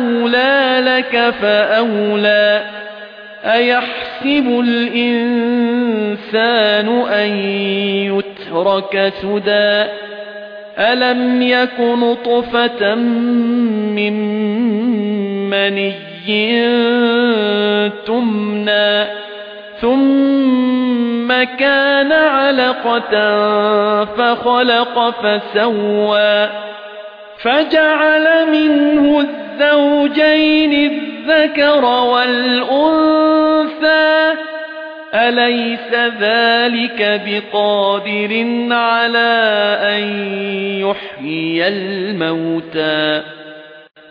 أَوْلَى لَكَ فَأَوْلَى أَيَحْسَبُ الْإِنسَانُ أَن يُتْرَكَ سُدًى أَلَمْ يَكُ نُطْفَةً مِّن مَّنِيٍّ تُمْنَىٰ ثُمَّ كَانَ عَلَقَةً فَخَلَقَ فَسَوَّىٰ فَجَعَلَ مِنْهُ الزَّوْجَيْنِ الذَّكَرَ وَالْأُنثَىٰ. أَلَيْسَ ذَلِكَ بِقَادِرٍ عَلَىٰ أَن يُحْيِيَ الْمَوْتَىٰ؟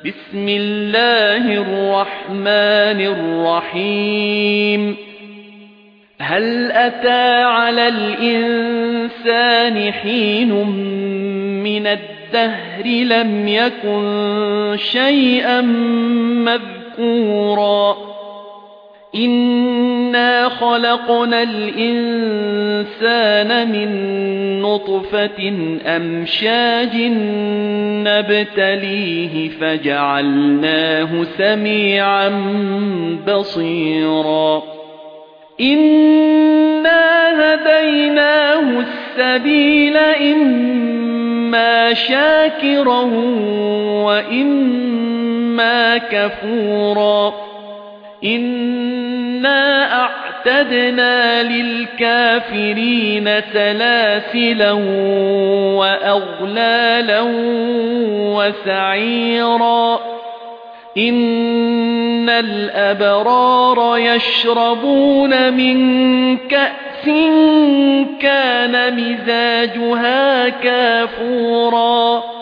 بِسْمِ اللَّهِ الرَّحْمَنِ الرَّحِيمِ. هَلْ أَتَىٰ عَلَى الْإِنسَانِ حِينٌ مِّنَ الدَّهْرِ لَمْ يَكُن شَيْئًا مَّذْكُورًا. إِنَّا خَلَقْنَا الْإِنسَانَ مِن نُّطْفَةٍ أَمْشَاجٍ نَّبْتَلِيهِ فَجَعَلْنَاهُ سَمِيعًا بَصِيرًا. إِنَّا هَدَيْنَاهُ السَّبِيلَ إِمَّا شَاكِرًا وَإِمَّا كَفُورًا إِنَّا أَعْتَدْنَا لِلْكَافِرِينَ سَلَاسِلًا وَأَغْلَالًا وَسَعِيرًا إِنَّ الْأَبْرَارَ يَشْرَبُونَ مِن كَأْسٍ كَانَ مِزَاجُهَا كَافُورًا